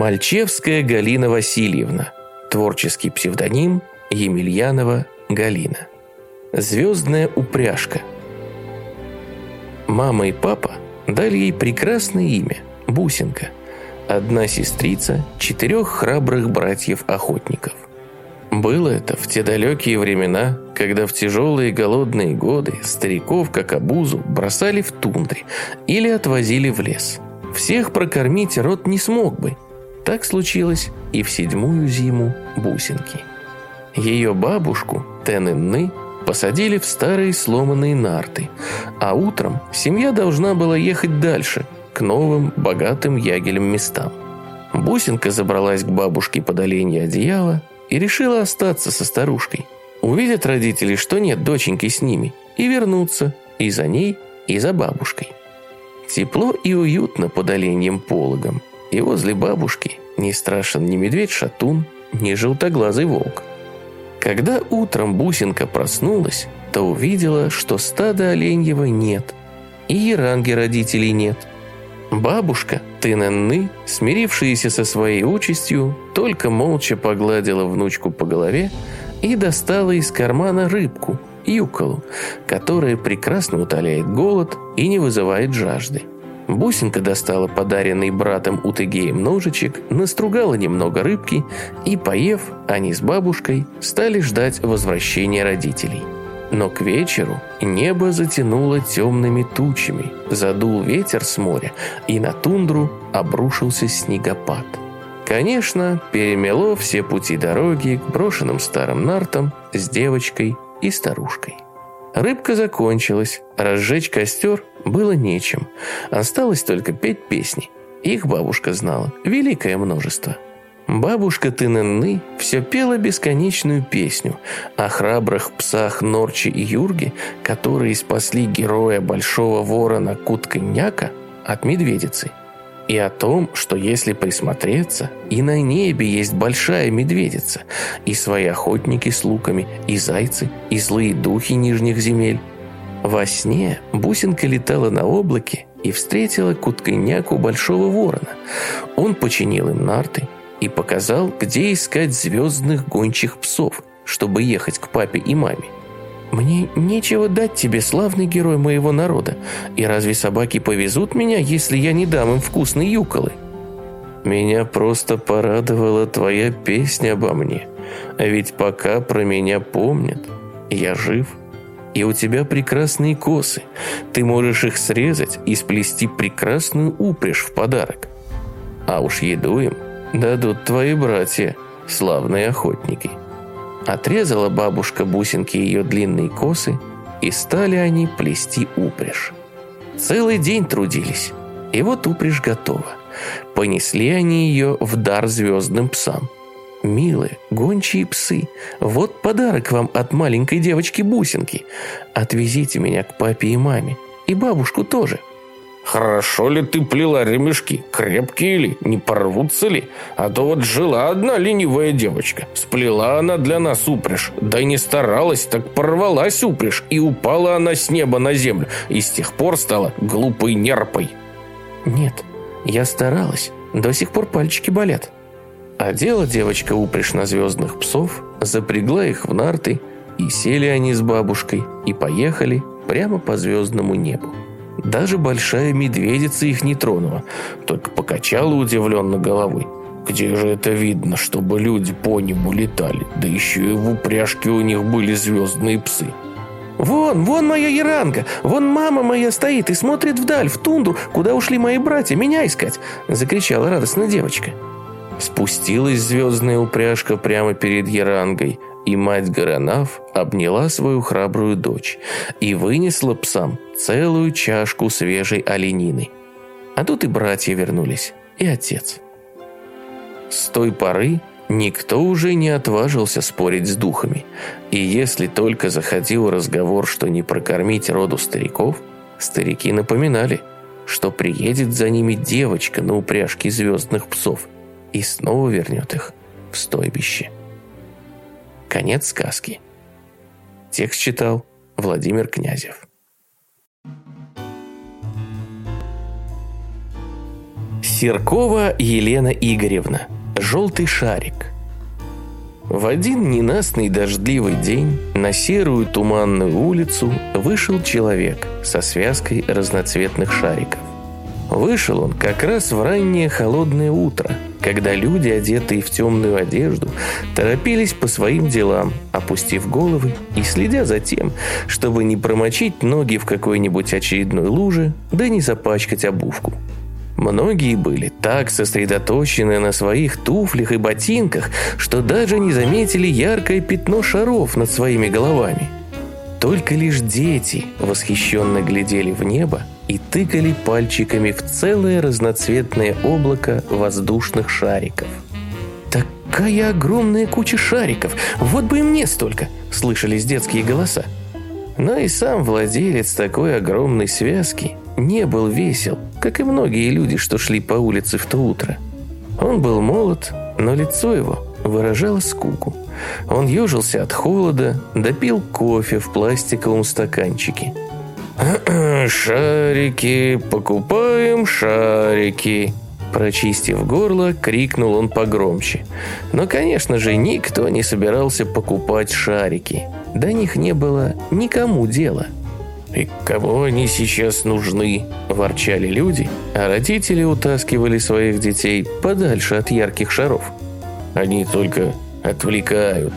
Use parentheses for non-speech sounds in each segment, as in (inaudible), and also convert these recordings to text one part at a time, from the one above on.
Мальчевская Галина Васильевна. Творческий псевдоним Емельянова Галина. Звездная упряжка. Мама и папа дали ей прекрасное имя – Бусинка. Одна сестрица четырех храбрых братьев-охотников. Было это в те далекие времена, когда в тяжелые голодные годы стариков, как обузу, бросали в тундре или отвозили в лес. Всех прокормить род не смог бы – так случилось и в седьмую зиму бусинки. Ее бабушку, Тененны, посадили в старые сломанные нарты, а утром семья должна была ехать дальше, к новым богатым ягелем местам. Бусинка забралась к бабушке под оленье одеяло и решила остаться со старушкой. Увидят родители, что нет доченьки с ними, и вернутся и за ней, и за бабушкой. Тепло и уютно под оленьим пологом – и возле бабушки не страшен ни медведь-шатун, ни желтоглазый волк. Когда утром бусинка проснулась, то увидела, что стада оленьего нет, и еранги родителей нет. Бабушка Тыненны, смирившаяся со своей участью, только молча погладила внучку по голове и достала из кармана рыбку, юколу, которая прекрасно утоляет голод и не вызывает жажды. Бусинка достала подаренный братом Утыгеем ножичек, настругала немного рыбки, и, поев, они с бабушкой стали ждать возвращения родителей. Но к вечеру небо затянуло темными тучами, задул ветер с моря, и на тундру обрушился снегопад. Конечно, перемело все пути дороги к брошенным старым нартам с девочкой и старушкой. Рыбка закончилась, разжечь костер было нечем. Осталось только петь песни. Их бабушка знала, великое множество. Бабушка тыненны все пела бесконечную песню о храбрых псах Норчи и Юрги, которые спасли героя Большого Ворона Куткыняка от медведицы и о том, что если присмотреться, и на небе есть большая медведица, и свои охотники с луками, и зайцы, и злые духи нижних земель. Во сне бусинка летала на облаке и встретила кутконяку большого ворона. Он починил им нарты и показал, где искать звездных гончих псов, чтобы ехать к папе и маме. «Мне нечего дать тебе, славный герой моего народа, и разве собаки повезут меня, если я не дам им вкусной юколы?» «Меня просто порадовала твоя песня обо мне, а ведь пока про меня помнят, я жив, и у тебя прекрасные косы, ты можешь их срезать и сплести прекрасную упряжь в подарок. А уж еду им дадут твои братья, славные охотники». Отрезала бабушка бусинки ее длинные косы, и стали они плести упряжь. Целый день трудились, и вот упряжь готова. Понесли они ее в дар звездным псам. «Милые, гончие псы, вот подарок вам от маленькой девочки Бусинки. Отвезите меня к папе и маме, и бабушку тоже». Хорошо ли ты плела ремешки? Крепкие ли? Не порвутся ли? А то вот жила одна ленивая девочка. Сплела она для нас упряжь. Да и не старалась, так порвалась упряжь. И упала она с неба на землю. И с тех пор стала глупой нерпой. Нет, я старалась. До сих пор пальчики болят. Одела девочка упряжь на звездных псов, запрягла их в нарты, и сели они с бабушкой, и поехали прямо по звездному небу. Даже большая медведица их не тронула, только покачала удивленно головой. Где же это видно, чтобы люди по нему летали? Да еще и в упряжке у них были звездные псы. «Вон, вон моя Яранга! Вон мама моя стоит и смотрит вдаль, в тундру, куда ушли мои братья, меня искать!» – закричала радостно девочка. Спустилась звездная упряжка прямо перед Ярангой – и мать Горанав обняла свою храбрую дочь и вынесла псам целую чашку свежей оленины. А тут и братья вернулись, и отец. С той поры никто уже не отважился спорить с духами, и если только заходил разговор, что не прокормить роду стариков, старики напоминали, что приедет за ними девочка на упряжке звездных псов и снова вернет их в стойбище. Конец сказки. Текст читал Владимир Князев. Серкова Елена Игоревна. Желтый шарик. В один ненастный дождливый день на серую туманную улицу вышел человек со связкой разноцветных шариков. Вышел он как раз в раннее холодное утро – когда люди, одетые в темную одежду, торопились по своим делам, опустив головы и следя за тем, чтобы не промочить ноги в какой-нибудь очередной луже, да не запачкать обувку. Многие были так сосредоточены на своих туфлях и ботинках, что даже не заметили яркое пятно шаров над своими головами. Только лишь дети восхищенно глядели в небо, и тыкали пальчиками в целое разноцветное облако воздушных шариков. «Такая огромная куча шариков! Вот бы и мне столько!» – слышались детские голоса. Но и сам владелец такой огромной связки не был весел, как и многие люди, что шли по улице в то утро. Он был молод, но лицо его выражало скуку. Он ежился от холода, допил кофе в пластиковом стаканчике – (clears throat) «Шарики, покупаем шарики!» Прочистив горло, крикнул он погромче. Но, конечно же, никто не собирался покупать шарики. До них не было никому дела. «И кому они сейчас нужны?» – ворчали люди, а родители утаскивали своих детей подальше от ярких шаров. «Они только отвлекают»,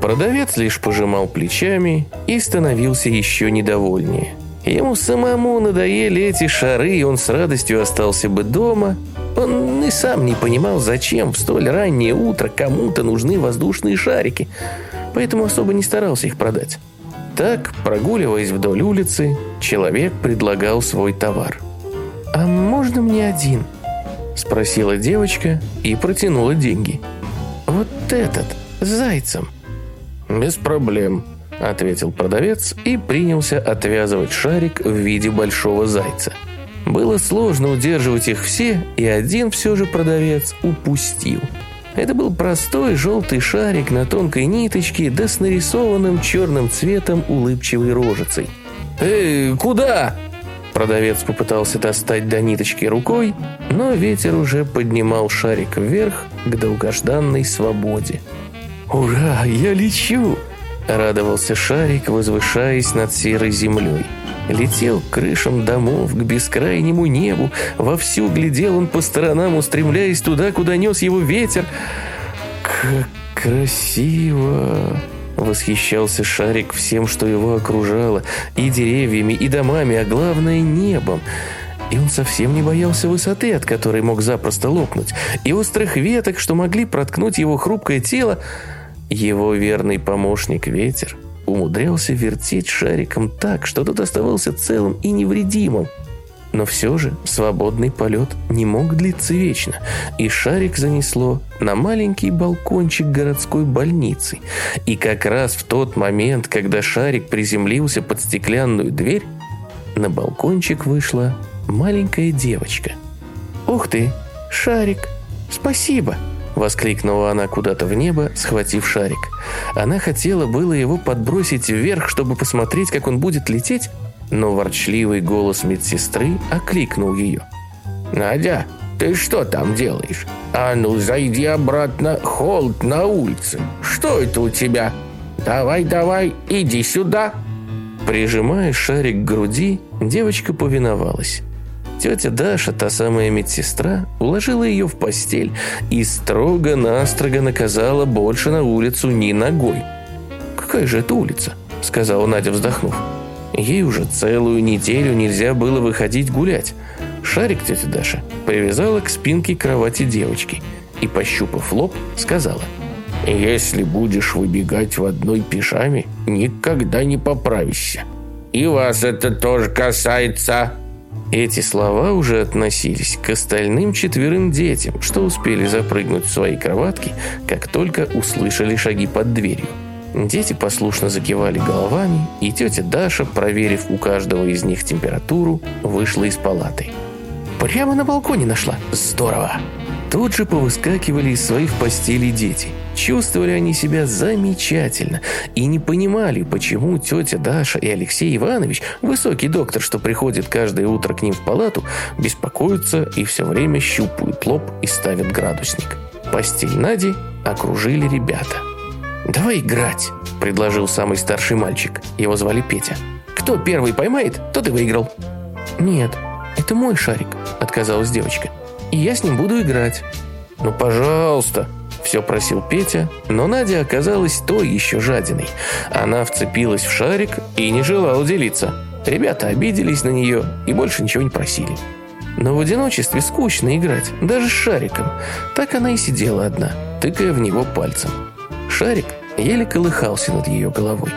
Продавец лишь пожимал плечами и становился еще недовольнее. Ему самому надоели эти шары, и он с радостью остался бы дома. Он и сам не понимал, зачем в столь раннее утро кому-то нужны воздушные шарики, поэтому особо не старался их продать. Так, прогуливаясь вдоль улицы, человек предлагал свой товар. «А можно мне один?» – спросила девочка и протянула деньги. «Вот этот, с зайцем». «Без проблем», – ответил продавец и принялся отвязывать шарик в виде большого зайца. Было сложно удерживать их все, и один все же продавец упустил. Это был простой желтый шарик на тонкой ниточке, да с нарисованным черным цветом улыбчивой рожицей. «Эй, куда?» Продавец попытался достать до ниточки рукой, но ветер уже поднимал шарик вверх к долгожданной свободе. «Ура, я лечу!» – радовался шарик, возвышаясь над серой землей. Летел к крышам домов, к бескрайнему небу, вовсю глядел он по сторонам, устремляясь туда, куда нес его ветер. «Как красиво!» Восхищался шарик всем, что его окружало, и деревьями, и домами, а главное – небом. И он совсем не боялся высоты, от которой мог запросто лопнуть, и острых веток, что могли проткнуть его хрупкое тело – его верный помощник ветер умудрялся вертеть шариком так, что тот оставался целым и невредимым. Но все же свободный полет не мог длиться вечно, и шарик занесло на маленький балкончик городской больницы. И как раз в тот момент, когда шарик приземлился под стеклянную дверь, на балкончик вышла маленькая девочка. «Ух ты, шарик! Спасибо!» Воскликнула она куда-то в небо, схватив шарик. Она хотела было его подбросить вверх, чтобы посмотреть, как он будет лететь, но ворчливый голос медсестры окликнул ее. «Надя, ты что там делаешь? А ну, зайди обратно, холод на улице. Что это у тебя? Давай, давай, иди сюда!» Прижимая шарик к груди, девочка повиновалась. Тетя Даша, та самая медсестра, уложила ее в постель и строго-настрого наказала больше на улицу ни ногой. «Какая же это улица?» – сказала Надя, вздохнув. Ей уже целую неделю нельзя было выходить гулять. Шарик тетя Даша привязала к спинке кровати девочки и, пощупав лоб, сказала – если будешь выбегать в одной пижаме, никогда не поправишься. И вас это тоже касается, эти слова уже относились к остальным четверым детям, что успели запрыгнуть в свои кроватки, как только услышали шаги под дверью. Дети послушно закивали головами, и тетя Даша, проверив у каждого из них температуру, вышла из палаты. «Прямо на балконе нашла! Здорово!» Тут же повыскакивали из своих постелей дети – Чувствовали они себя замечательно и не понимали, почему тетя Даша и Алексей Иванович, высокий доктор, что приходит каждое утро к ним в палату, беспокоятся и все время щупают лоб и ставят градусник. Постель Нади окружили ребята. «Давай играть», – предложил самый старший мальчик. Его звали Петя. «Кто первый поймает, тот и выиграл». «Нет, это мой шарик», – отказалась девочка. «И я с ним буду играть». «Ну, пожалуйста», все просил Петя, но Надя оказалась той еще жадиной. Она вцепилась в шарик и не желала делиться. Ребята обиделись на нее и больше ничего не просили. Но в одиночестве скучно играть, даже с шариком. Так она и сидела одна, тыкая в него пальцем. Шарик еле колыхался над ее головой.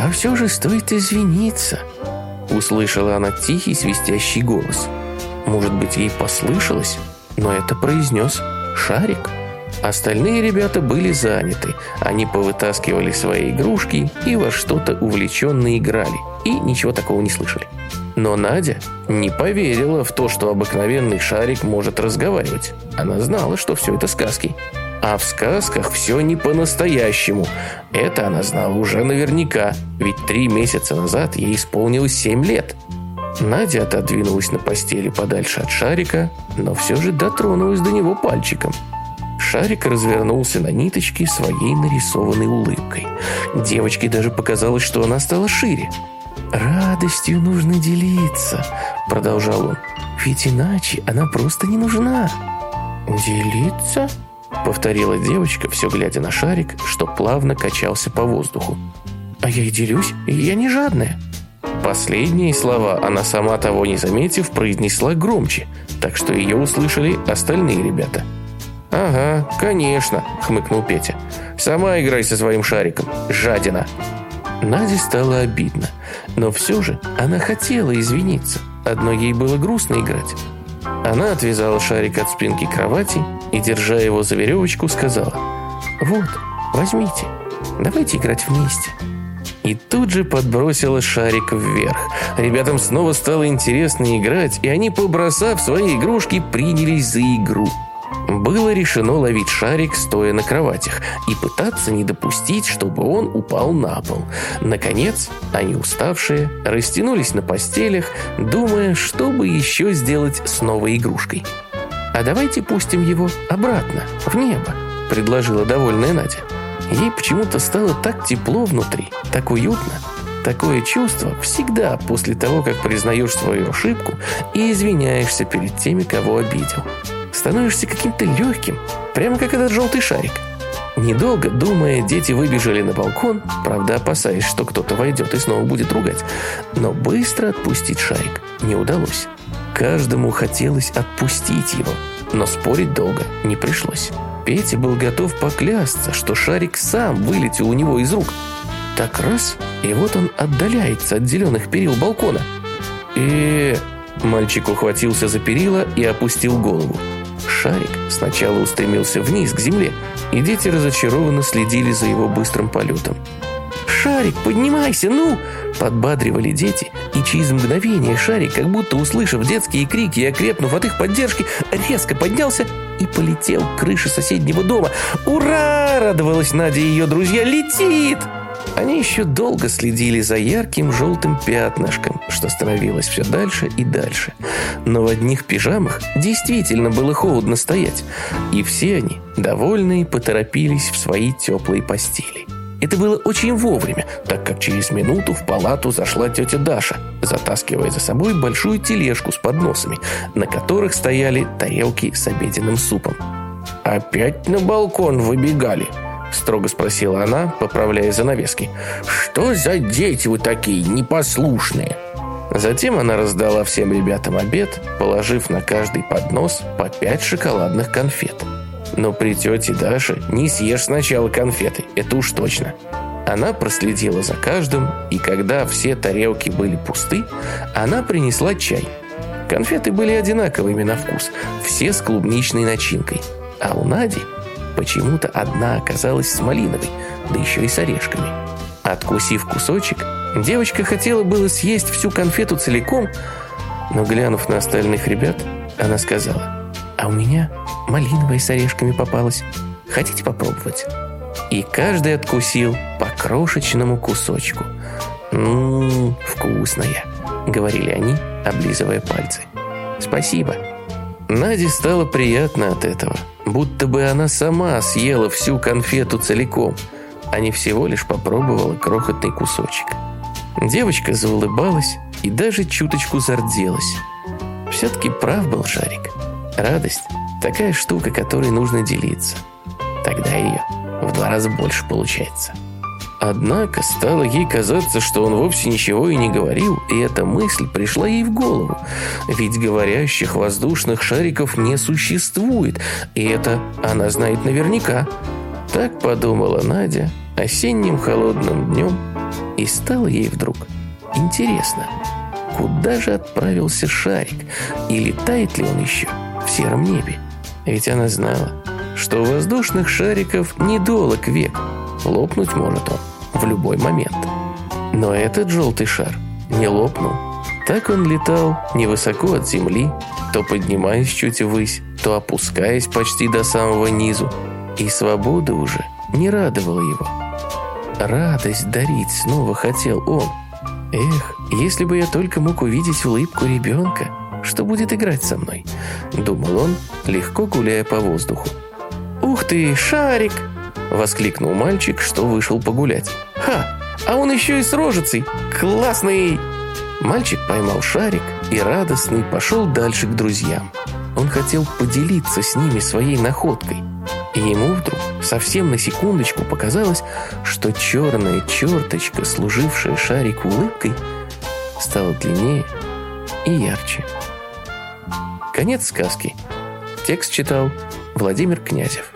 «А все же стоит извиниться», — услышала она тихий свистящий голос. Может быть, ей послышалось, но это произнес «Шарик». Остальные ребята были заняты. Они повытаскивали свои игрушки и во что-то увлеченно играли. И ничего такого не слышали. Но Надя не поверила в то, что обыкновенный шарик может разговаривать. Она знала, что все это сказки. А в сказках все не по-настоящему. Это она знала уже наверняка, ведь три месяца назад ей исполнилось семь лет. Надя отодвинулась на постели подальше от шарика, но все же дотронулась до него пальчиком – Шарик развернулся на ниточке своей нарисованной улыбкой. Девочке даже показалось, что она стала шире. «Радостью нужно делиться», — продолжал он. «Ведь иначе она просто не нужна». «Делиться?» — повторила девочка, все глядя на шарик, что плавно качался по воздуху. «А я и делюсь, и я не жадная». Последние слова она сама того не заметив произнесла громче, так что ее услышали остальные ребята — «Ага, конечно», – хмыкнул Петя. «Сама играй со своим шариком, жадина». Наде стало обидно, но все же она хотела извиниться. Одно ей было грустно играть. Она отвязала шарик от спинки кровати и, держа его за веревочку, сказала «Вот, возьмите, давайте играть вместе». И тут же подбросила шарик вверх. Ребятам снова стало интересно играть, и они, побросав свои игрушки, принялись за игру – было решено ловить шарик, стоя на кроватях, и пытаться не допустить, чтобы он упал на пол. Наконец, они уставшие, растянулись на постелях, думая, что бы еще сделать с новой игрушкой. «А давайте пустим его обратно, в небо», – предложила довольная Надя. Ей почему-то стало так тепло внутри, так уютно. Такое чувство всегда после того, как признаешь свою ошибку и извиняешься перед теми, кого обидел становишься каким-то легким, прямо как этот желтый шарик. Недолго думая, дети выбежали на балкон, правда опасаясь, что кто-то войдет и снова будет ругать, но быстро отпустить шарик не удалось. Каждому хотелось отпустить его, но спорить долго не пришлось. Петя был готов поклясться, что шарик сам вылетел у него из рук. Так раз, и вот он отдаляется от зеленых перил балкона. И... Мальчик ухватился за перила и опустил голову. Шарик сначала устремился вниз, к земле, и дети разочарованно следили за его быстрым полетом. «Шарик, поднимайся, ну!» – подбадривали дети, и через мгновение шарик, как будто услышав детские крики и окрепнув от их поддержки, резко поднялся и полетел к крыше соседнего дома. «Ура!» – радовалась Надя и ее друзья. «Летит!» Они еще долго следили за ярким желтым пятнышком, что становилось все дальше и дальше. Но в одних пижамах действительно было холодно стоять, и все они, довольные, поторопились в свои теплые постели. Это было очень вовремя, так как через минуту в палату зашла тетя Даша, затаскивая за собой большую тележку с подносами, на которых стояли тарелки с обеденным супом. «Опять на балкон выбегали», — строго спросила она, поправляя занавески. «Что за дети вы такие непослушные?» Затем она раздала всем ребятам обед, положив на каждый поднос по пять шоколадных конфет. Но при тете Даше не съешь сначала конфеты, это уж точно. Она проследила за каждым, и когда все тарелки были пусты, она принесла чай. Конфеты были одинаковыми на вкус, все с клубничной начинкой. А у Нади Почему-то одна оказалась с малиновой, да еще и с орешками. Откусив кусочек, девочка хотела было съесть всю конфету целиком, но, глянув на остальных ребят, она сказала, «А у меня малиновая с орешками попалась. Хотите попробовать?» И каждый откусил по крошечному кусочку. «Ну, вкусная», — говорили они, облизывая пальцы. «Спасибо». Наде стало приятно от этого будто бы она сама съела всю конфету целиком, а не всего лишь попробовала крохотный кусочек. Девочка заулыбалась и даже чуточку зарделась. Все-таки прав был Шарик. Радость – такая штука, которой нужно делиться. Тогда ее в два раза больше получается. Однако стало ей казаться, что он вовсе ничего и не говорил, и эта мысль пришла ей в голову. Ведь говорящих воздушных шариков не существует, и это она знает наверняка. Так подумала Надя осенним холодным днем, и стало ей вдруг интересно, куда же отправился шарик, и летает ли он еще в сером небе? Ведь она знала, что воздушных шариков недолг век, лопнуть может он в любой момент. Но этот желтый шар не лопнул. Так он летал невысоко от земли, то поднимаясь чуть ввысь, то опускаясь почти до самого низу. И свобода уже не радовала его. Радость дарить снова хотел он. Эх, если бы я только мог увидеть улыбку ребенка, что будет играть со мной, думал он, легко гуляя по воздуху. Ух ты, шарик! – воскликнул мальчик, что вышел погулять. «Ха! А он еще и с рожицей! Классный!» Мальчик поймал шарик и радостный пошел дальше к друзьям. Он хотел поделиться с ними своей находкой. И ему вдруг, совсем на секундочку, показалось, что черная черточка, служившая шарик улыбкой, стала длиннее и ярче. Конец сказки. Текст читал Владимир Князев.